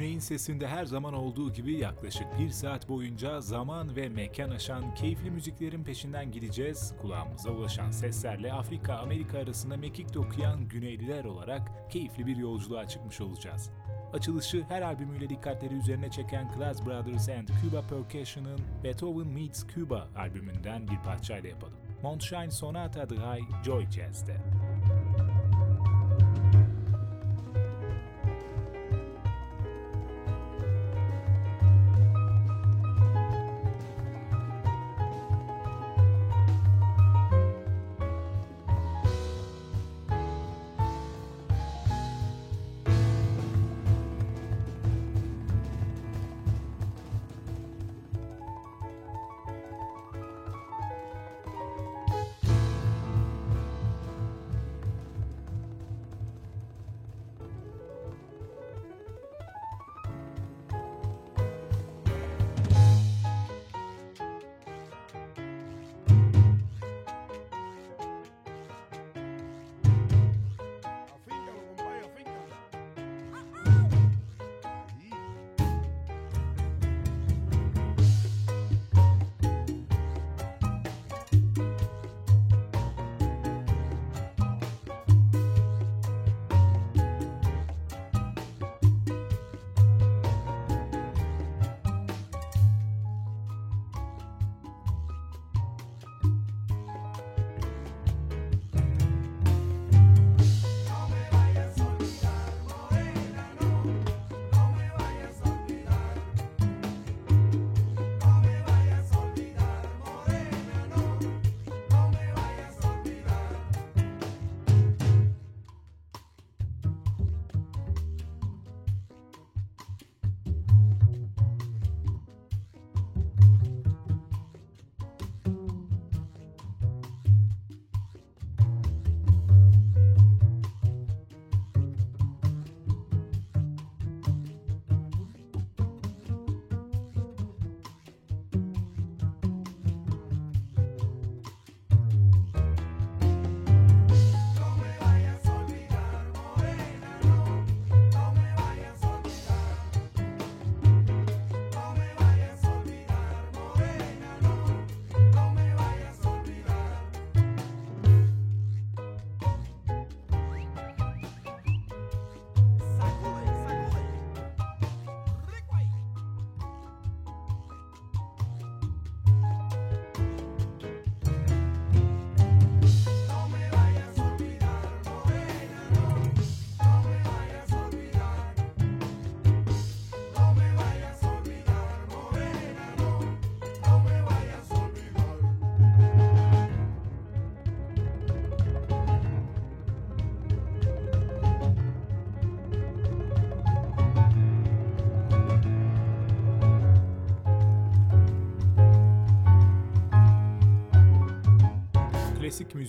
Güney'in sesinde her zaman olduğu gibi yaklaşık bir saat boyunca zaman ve mekan aşan keyifli müziklerin peşinden gideceğiz. Kulağımıza ulaşan seslerle Afrika, Amerika arasında mekik dokuyan Güneyliler olarak keyifli bir yolculuğa çıkmış olacağız. Açılışı her albümüyle dikkatleri üzerine çeken Class Brothers and Cuba Percussion'ın Beethoven Meets Cuba albümünden bir parçayla yapalım. Moonshine Sonata Dry Joy Jazz'de.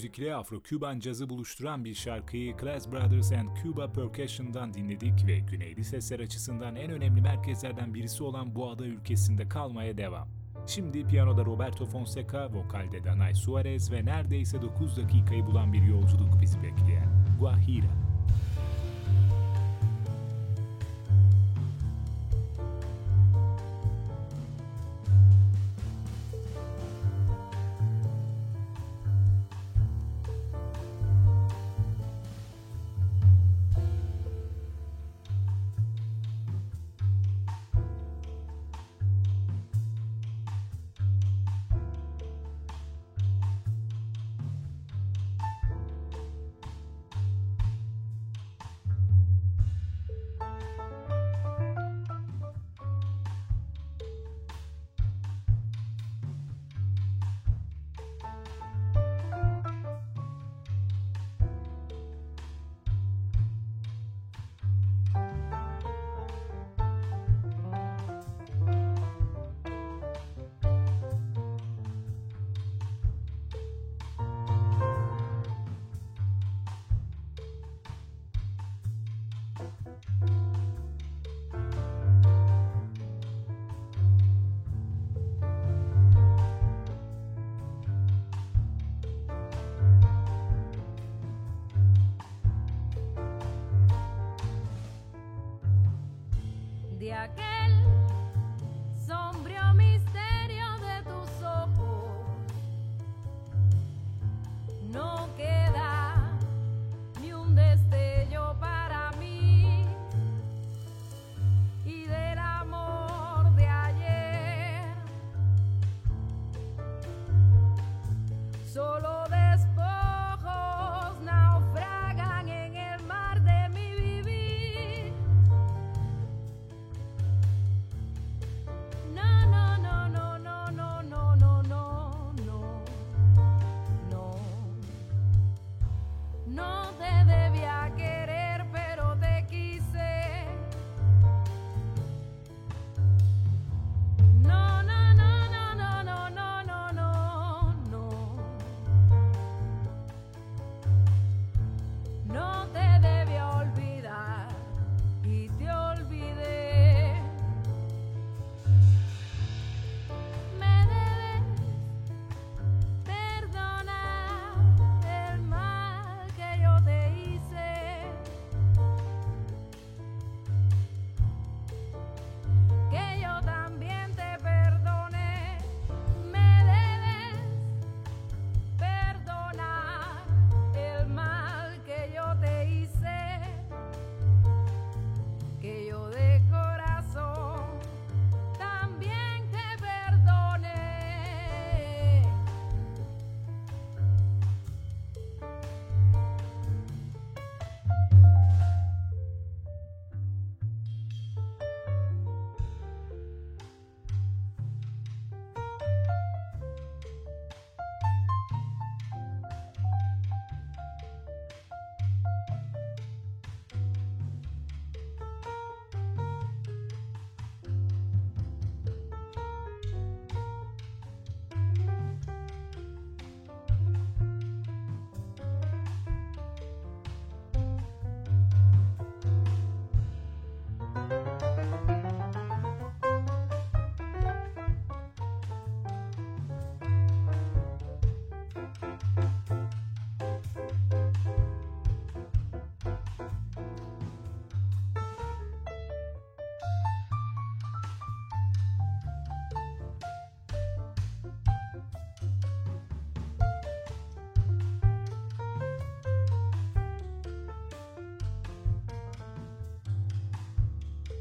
Müzikle Afro-Küban cazı buluşturan bir şarkıyı Class Brothers and Cuba Percussion'dan dinledik ve güneyli sesler açısından en önemli merkezlerden birisi olan bu ada ülkesinde kalmaya devam. Şimdi piyanoda Roberto Fonseca, vokalde Danay Suarez ve neredeyse 9 dakikayı bulan bir yolculuk bizi bekleyen Guajira. solo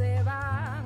se va.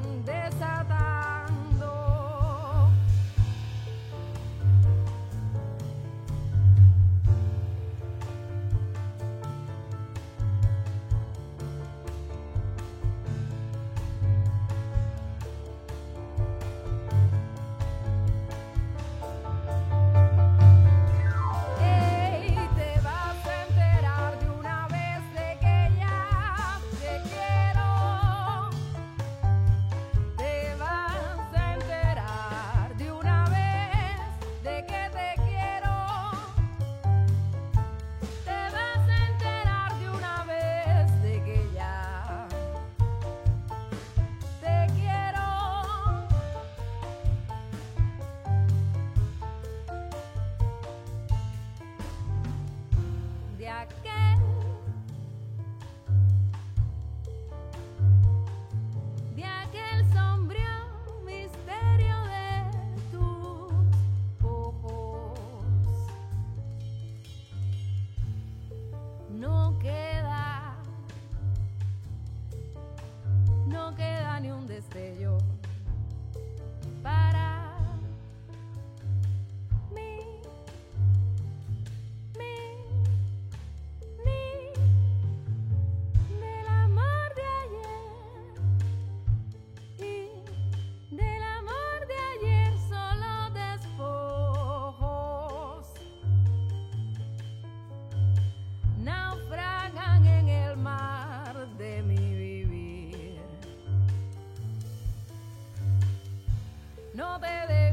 No, baby.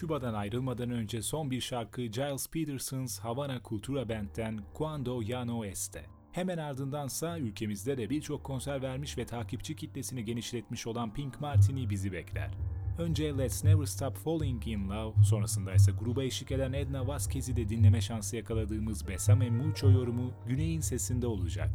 Küba'dan ayrılmadan önce son bir şarkı Giles Peterson's Havana Cultura Band'den Cuando Ya No Este. Hemen ardındansa ülkemizde de birçok konser vermiş ve takipçi kitlesini genişletmiş olan Pink Martini bizi bekler. Önce Let's Never Stop Falling in Love, sonrasında ise gruba eşlik eden Edna Vasquez'i de dinleme şansı yakaladığımız Besame Mucho yorumu Güney'in sesinde olacak.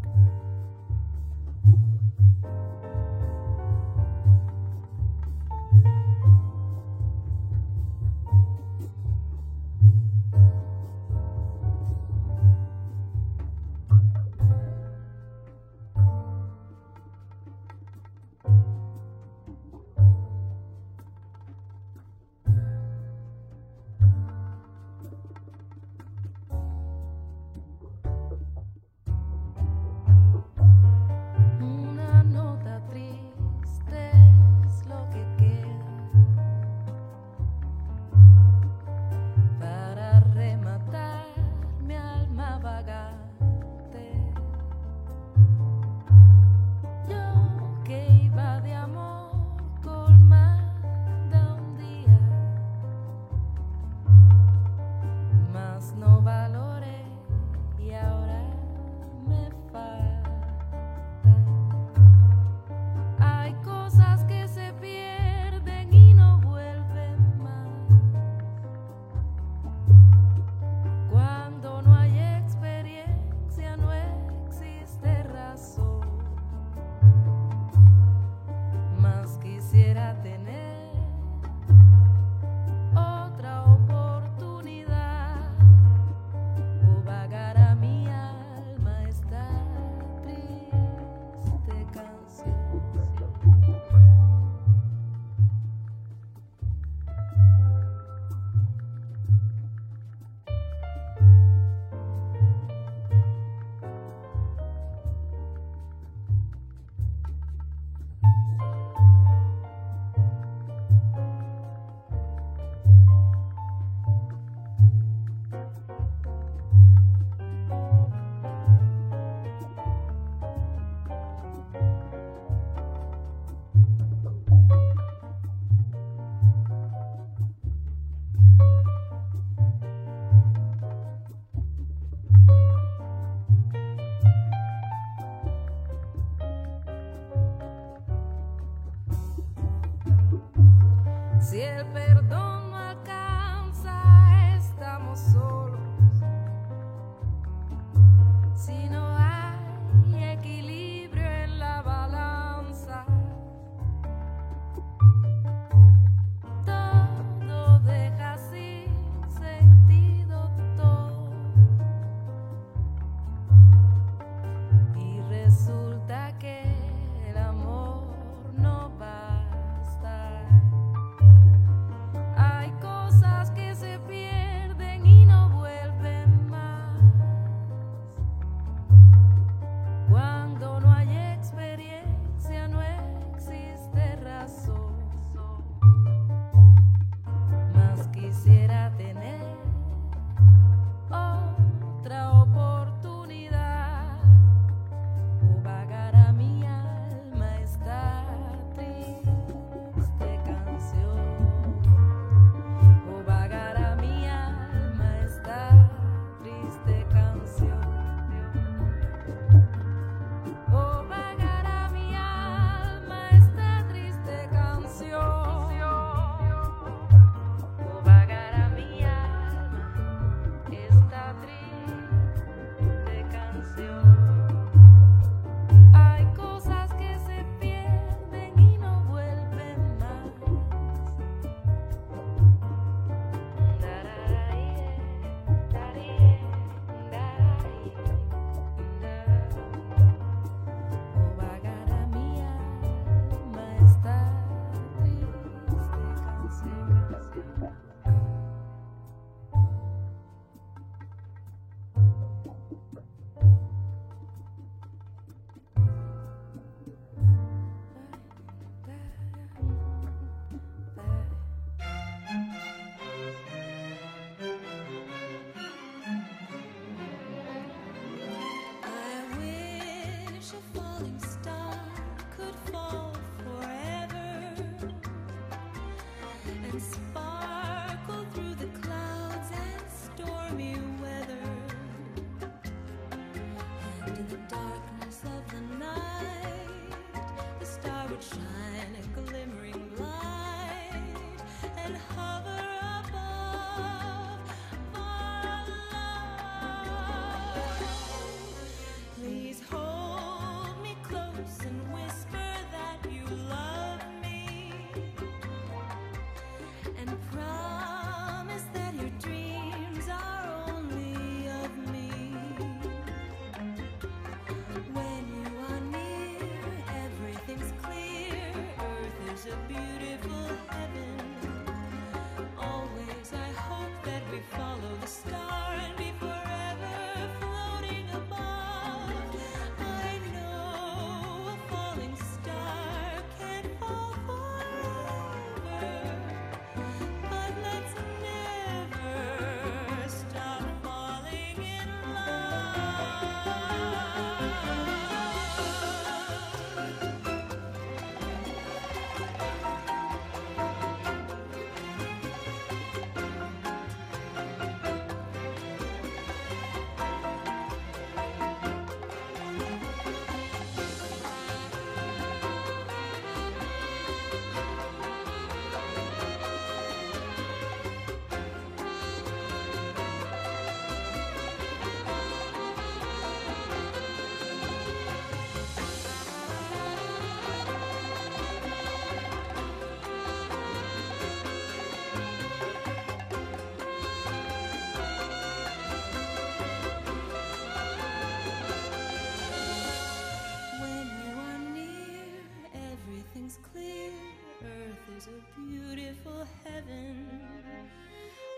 a beautiful heaven.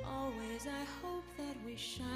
Always I hope that we shine.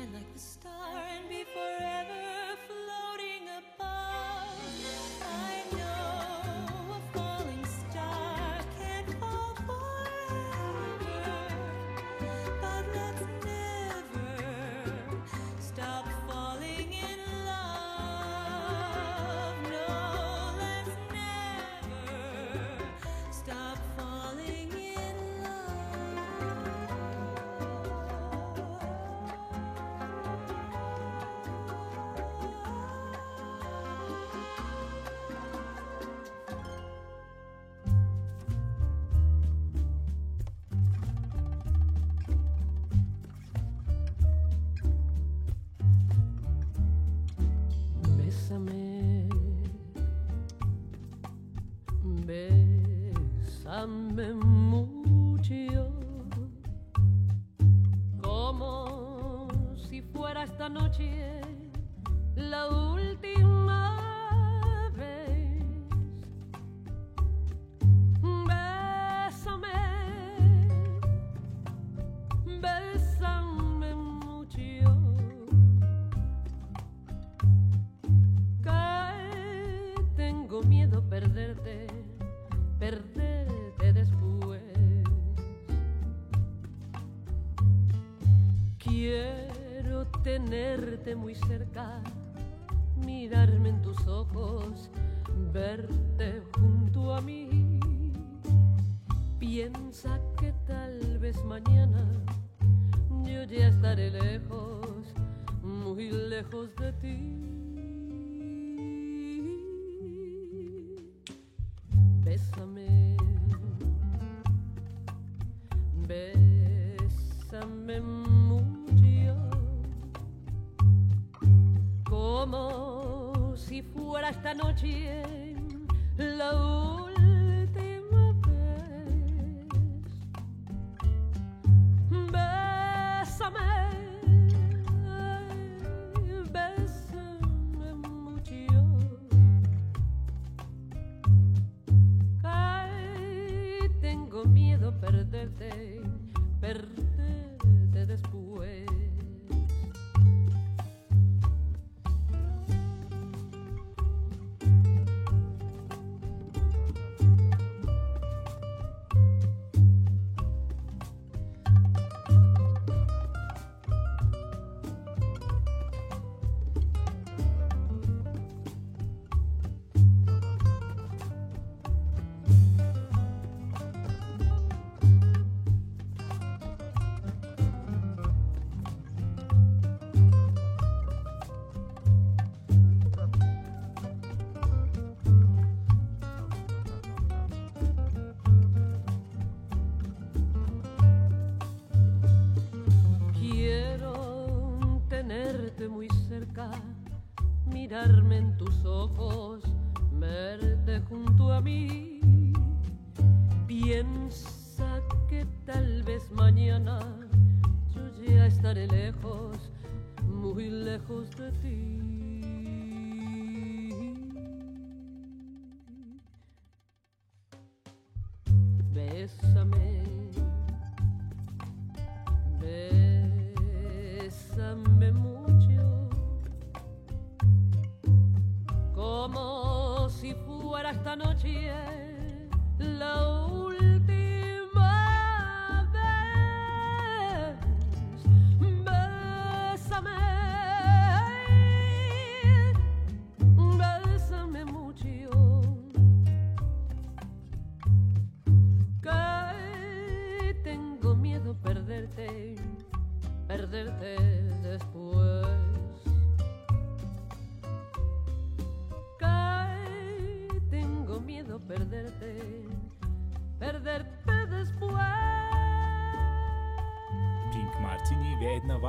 remember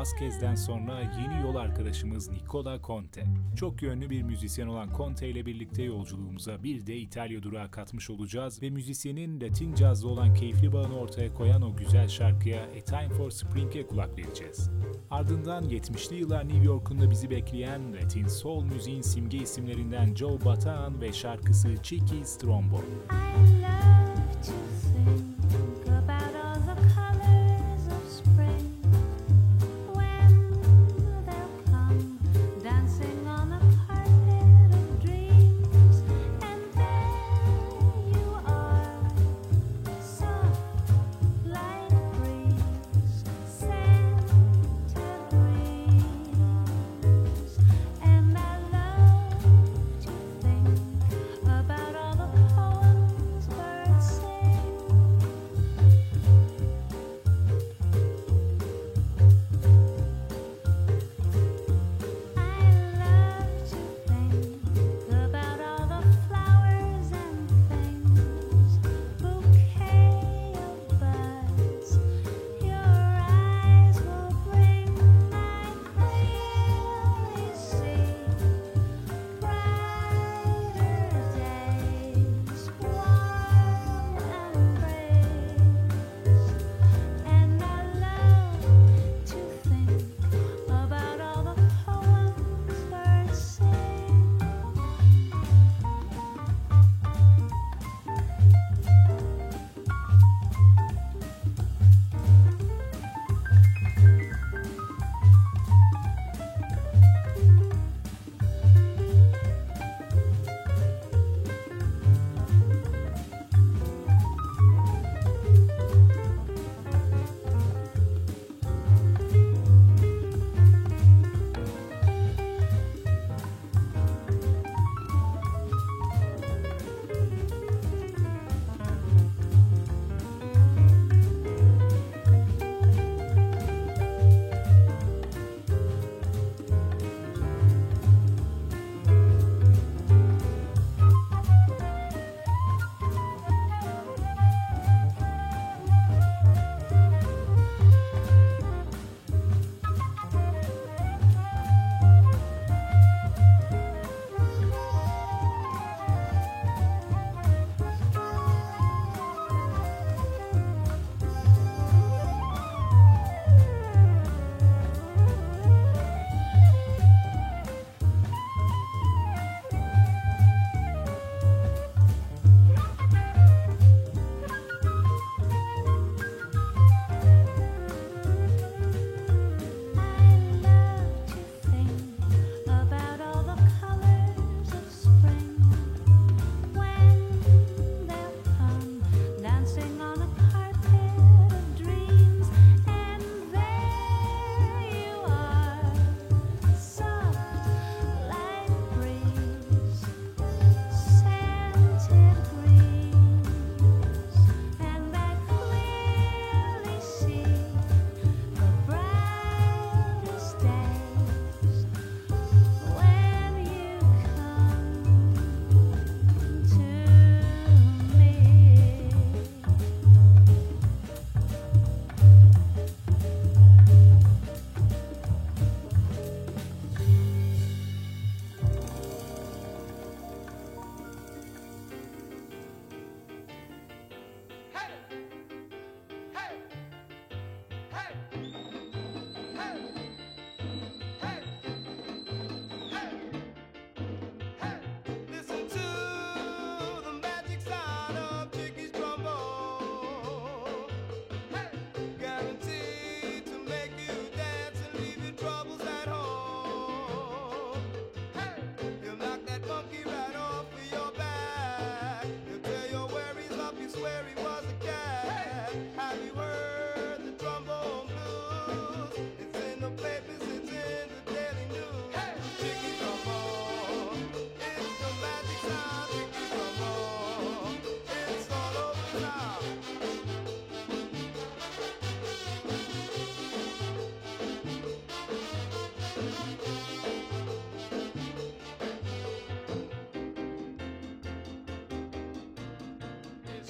Vasquez'den sonra yeni yol arkadaşımız Nicola Conte. Çok yönlü bir müzisyen olan Conte ile birlikte yolculuğumuza bir de İtalya durağı katmış olacağız ve müzisyenin Latin cazlı olan keyifli bağını ortaya koyan o güzel şarkıya A Time for Spring'e kulak vereceğiz. Ardından 70'li yıllar New York'unda bizi bekleyen Latin Soul müziğin simge isimlerinden Joe Bataan ve şarkısı Chicky Strombo. I love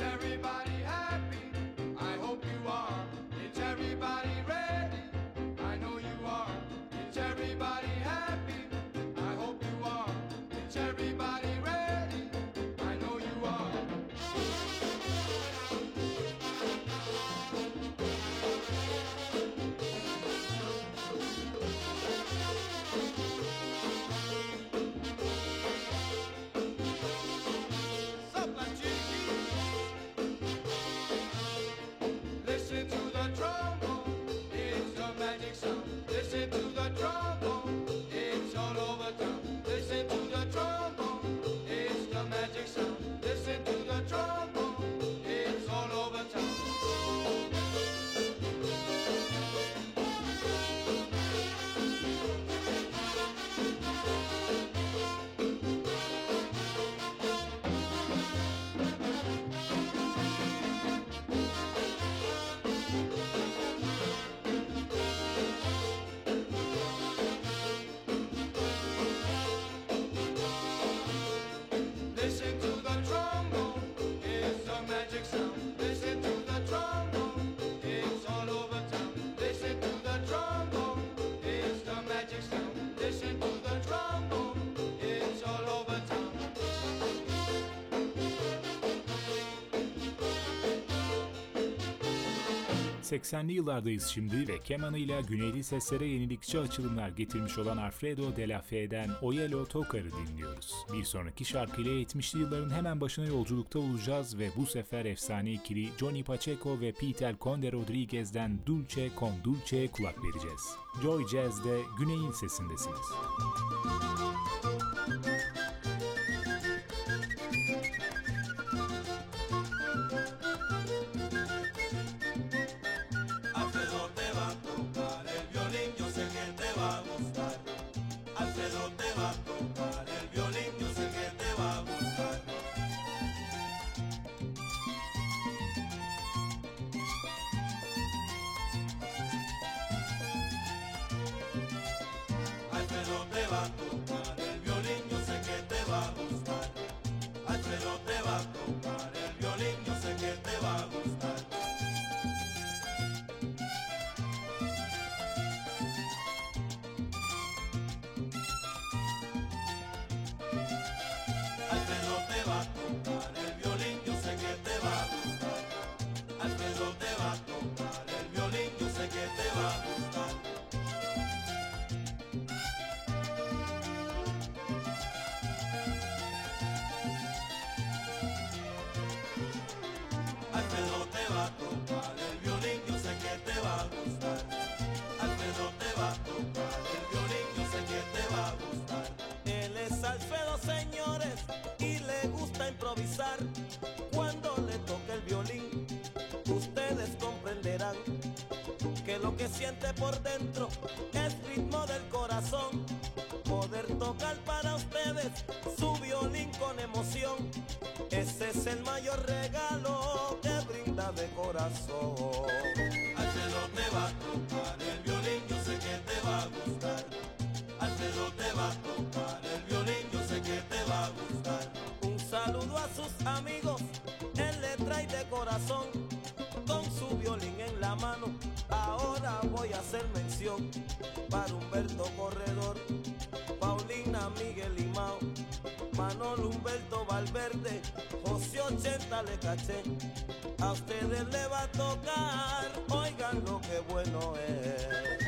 Everybody. 1980'li yıllardayız şimdi ve kemanıyla güneyli seslere yenilikçi açılımlar getirmiş olan Alfredo de la Fe'den Oyelo Tokar'ı dinliyoruz. Bir sonraki şarkıyla 70'li yılların hemen başına yolculukta olacağız ve bu sefer efsane ikili Johnny Pacheco ve Peter Conde Rodriguez'den Dulce con Dulce'ye kulak vereceğiz. Joy Jazz'de Güney'in sesindesiniz. Alfredo emoción. Ese es el mayor regalo que brinda de corazón. Alfredo te va a tocar el violín, yo sé que te va a gustar. Alfredo te va a tocar el violín, yo sé que te va a gustar. Un saludo a sus amigos, él le trae de corazón con su violín en la mano. Ahora voy a hacer mención para Humberto Corredor, Humberto Valverde, José 80 le caché. A ustedes le va a tocar, oigan lo que bueno es.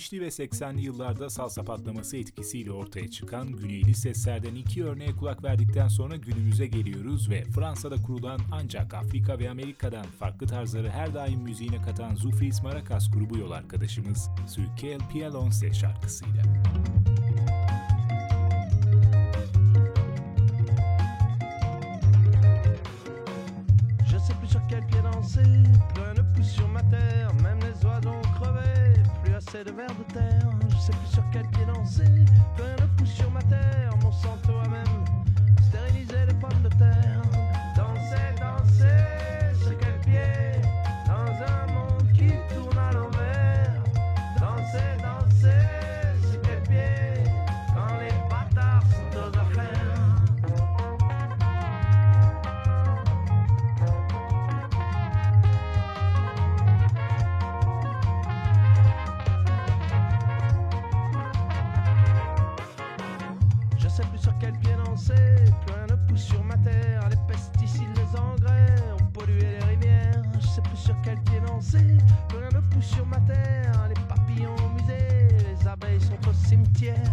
70'li ve 80'li yıllarda salsa patlaması etkisiyle ortaya çıkan güneyli seslerden iki örneğe kulak verdikten sonra günümüze geliyoruz ve Fransa'da kurulan ancak Afrika ve Amerika'dan farklı tarzları her daim müziğine katan Zufris Maracas grubu yol arkadaşımız Pied L'Once şarkısıyla. Assez de vers de terre. Je sais plus sur quel pied danser, plus rien ne pousse sur ma terre, mon santo a même stérilisé les pommes de terre. Danser, danser, sur ma terre. Les papillons au musée, les abeilles sont au cimetière.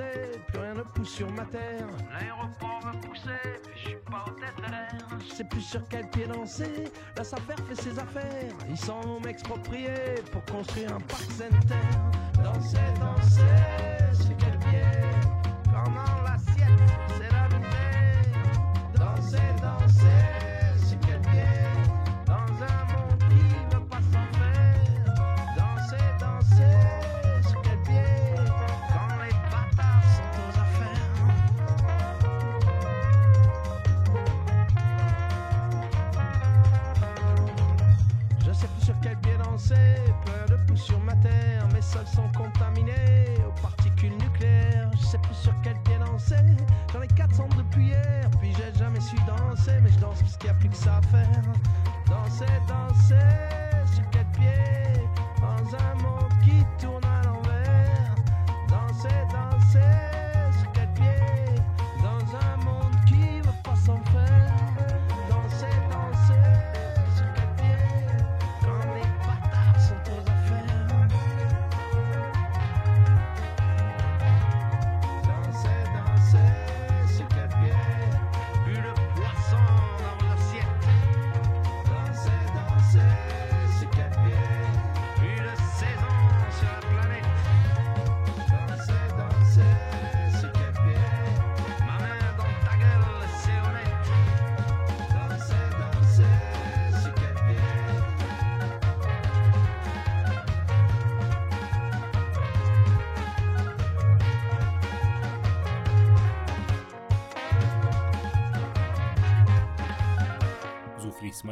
Plus rien ne pousse sur ma terre. L'aéroport me poussait, mais je suis pas au tête de l'air. Je sais plus sur quel pied danser, la SAFER fait ses affaires. Ils s'en vont m'exproprier pour construire un parc center. Danser, danser, sur quel sur ma terre, mes sols sont contaminés aux particules nucléaires. Je sais plus sur quel pied danser, j'en ai 400 depuis hier, puis j'ai jamais su danser, mais je danse parce qu'il n'y a plus que ça à faire. Danser, danser, sur quel pied Dans un monde qui tourne à l'envers. Danser, danser,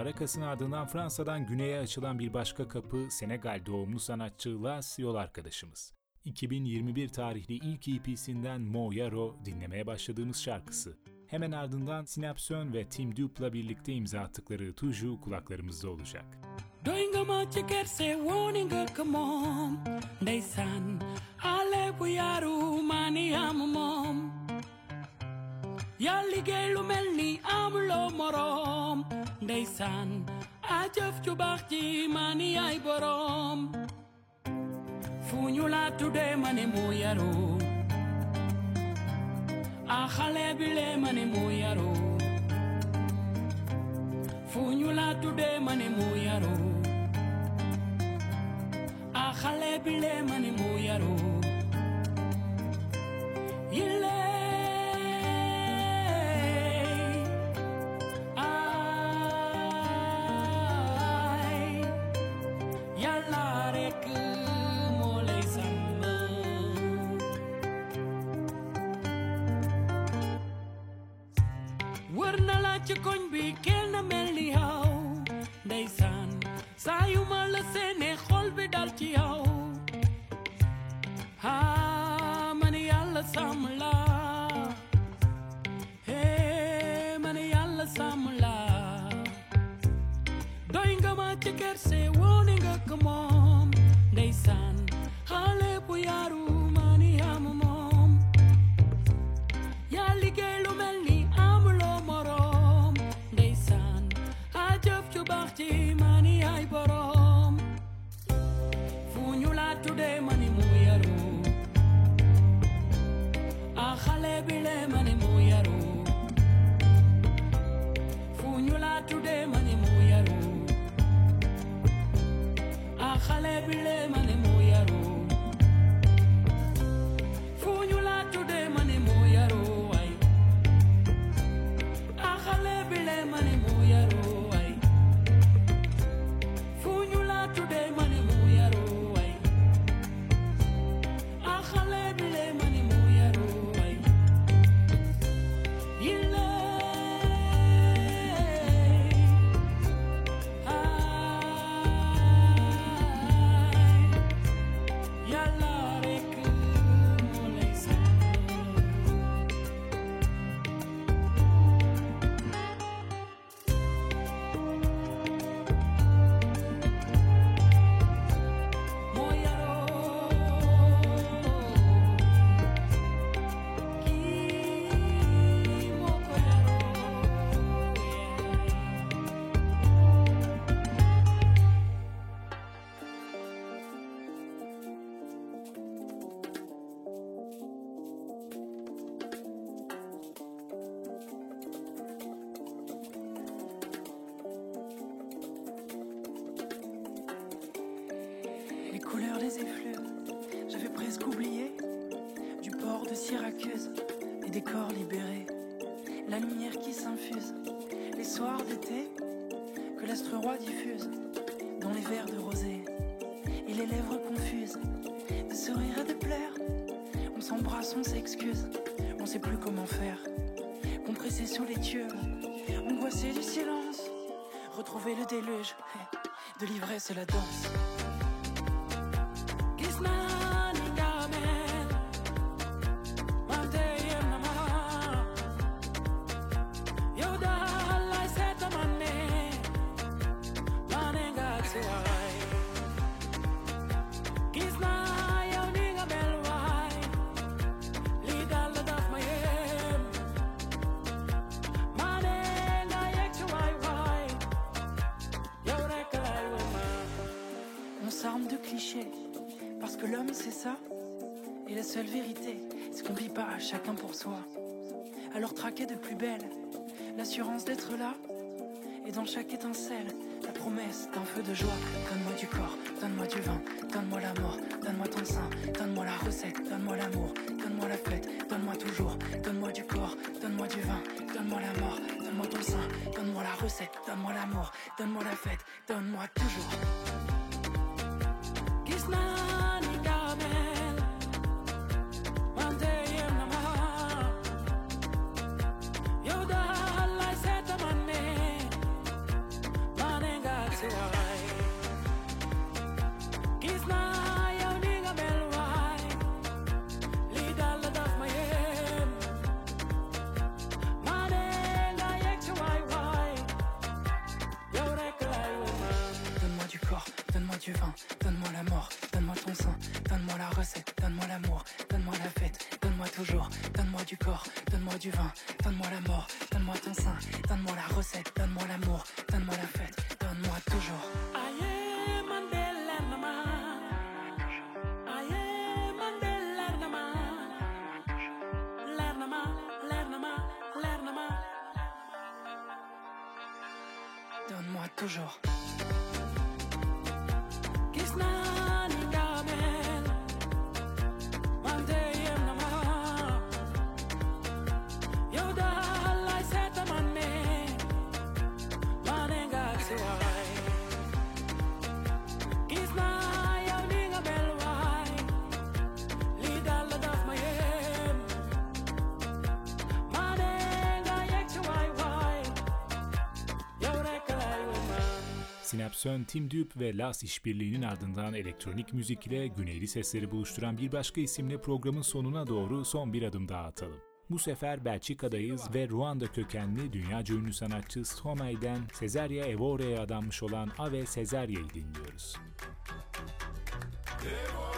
Zufris Maracas'ın ardından Fransa'dan güneye açılan bir başka kapı Senegal doğumlu sanatçı Las yol arkadaşımız. 2021 tarihli ilk EP'sinden Mo Yaro dinlemeye başladığımız şarkısı. Hemen ardından Synapson ve Tim Dup'la birlikte imza attıkları Tuju kulaklarımızda olacak. Doinga ma chiker se woninga kamom Ndeysaan ale bu yaru mani amamom Ya liggéey lu mel ni amuloo moroom Ndeysaan a jëf ju mani ay borom fu ñu la tuddee ma ne moo yaru a xale bi lee ma ne moo yaru fu ci koñ bi kenn mel ni yow ndeysaan saa yu ma la seene xol bi dal ci yow aa ma yàlla sàmm la hee ma yàlla sàmm la doy nga ma ci kerse woone nga ko moom ndeysaan xale bu yaaru bile mane moyaro funyula today mane moyaro akhale bile les décors libérés. La lumière qui s'infuse, les soirs d'été, que l'astre roi diffuse dans les verres de rosée. Et les lèvres confuses, de sourire et de plaire. On s'embrasse, on s'excuse, on sait plus comment faire. Compressé sous les dieux, angoissé du silence. Retrouver le déluge, de l'ivresse et la danse. Chacun pour soi. Alors traquer de plus belle, l'assurance d'être là. Et dans chaque étincelle, la promesse d'un feu de joie. Donne-moi du corps, donne-moi du vin, donne-moi la mort, donne-moi ton sein, donne-moi la recette, donne-moi l'amour, donne-moi la fête, donne-moi toujours, donne-moi du corps, donne-moi du vin, donne-moi la mort, donne-moi ton sein, donne-moi la recette, donne-moi l'amour, donne-moi la fête, donne-moi toujours. Du vin, donne-moi la mort, donne-moi ton sein, donne-moi la recette, donne-moi l'amour, donne-moi la fête, donne-moi toujours, donne-moi du corps, donne-moi du vin, donne-moi la mort, donne-moi ton sein, donne-moi la recette, donne-moi l'amour, donne-moi la fête, donne-moi toujours. Dupe ve Las işbirliğinin ardından elektronik müzik ile güneyli sesleri buluşturan bir başka isimle programın sonuna doğru son bir adım daha atalım. Bu sefer Belçika'dayız ve Ruanda kökenli dünyaca ünlü sanatçı Stromae'den Cesaria Evore'ye adanmış olan Ave Cesaria'yı dinliyoruz. Les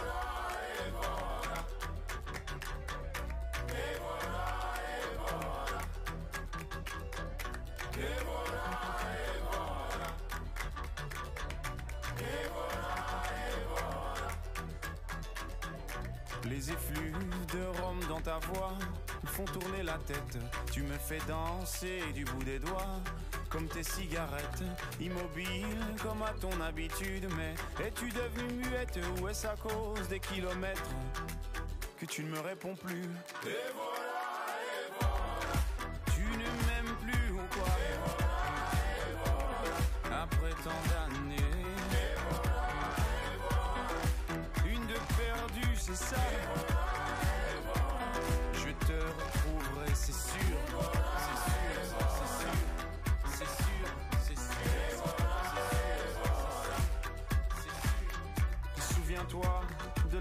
ta voix me font tourner la tête. Tu me fais danser du bout des doigts, comme tes cigarettes, immobile comme à ton habitude. Mais es-tu devenue muette ou est-ce à cause des kilomètres que tu ne me réponds plus? Tu ne m'aimes plus ou quoi? Après tant d'années. Une de perdue, c'est ça?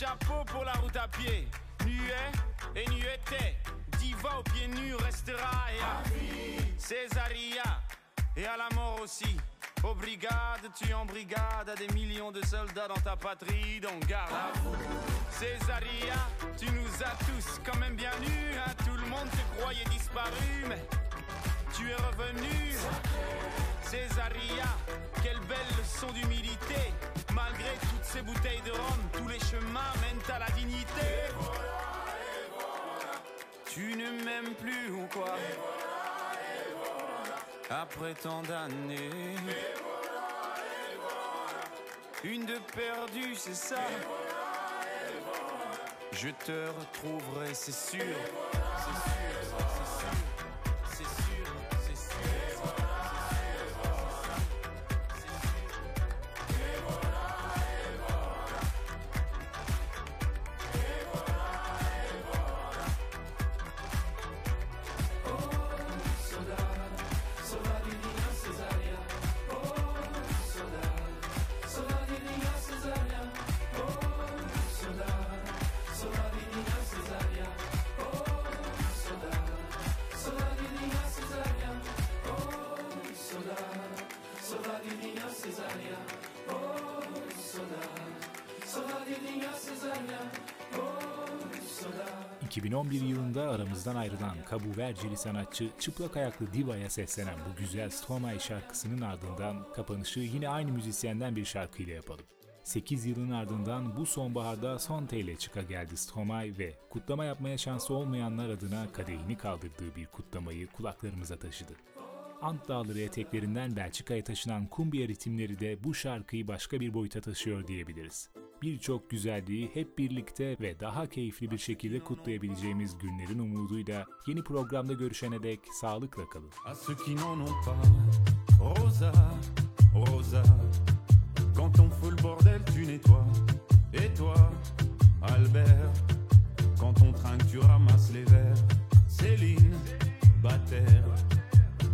Chapeau pour la route à pied. Nuet et nueté, diva aux pieds nus restera et à Césaria, et à la mort aussi. Aux brigades, tu en brigade à des millions de soldats dans ta patrie, donc garde. Césaria, tu nous as tous quand même bien nus, hein. tout le monde te croyait disparu, mais tu es revenu. Césaria, quelle belle leçon d'humilité. Malgré toutes ces bouteilles de rhum, tous les chemins mènent à la dignité. Tu ne m'aimes plus ou quoi Après tant d'années. Une de perdue, c'est ça. Je te retrouverai, c'est sûr. C'est sûr, aramızdan ayrılan Cabo Vergili sanatçı Çıplak Ayaklı Diva'ya seslenen bu güzel Stromae şarkısının ardından kapanışı yine aynı müzisyenden bir şarkıyla yapalım. 8 yılın ardından bu sonbaharda Sonte ile çıka geldi Stromae ve kutlama yapmaya şansı olmayanlar adına kadehini kaldırdığı bir kutlamayı kulaklarımıza taşıdı. Ant Dağları eteklerinden Belçika'ya taşınan kumbiya ritimleri de bu şarkıyı başka bir boyuta taşıyor diyebiliriz. Birçok güzelliği hep birlikte ve daha keyifli bir şekilde kutlayabileceğimiz günlerin umuduyla yeni programda görüşene dek sağlıkla kalın. Rosa, Rosa, quand on fout le bordel, tu nettoies. Et toi, Albert, quand on trinque, tu ramasses les verres. Céline, Bataire,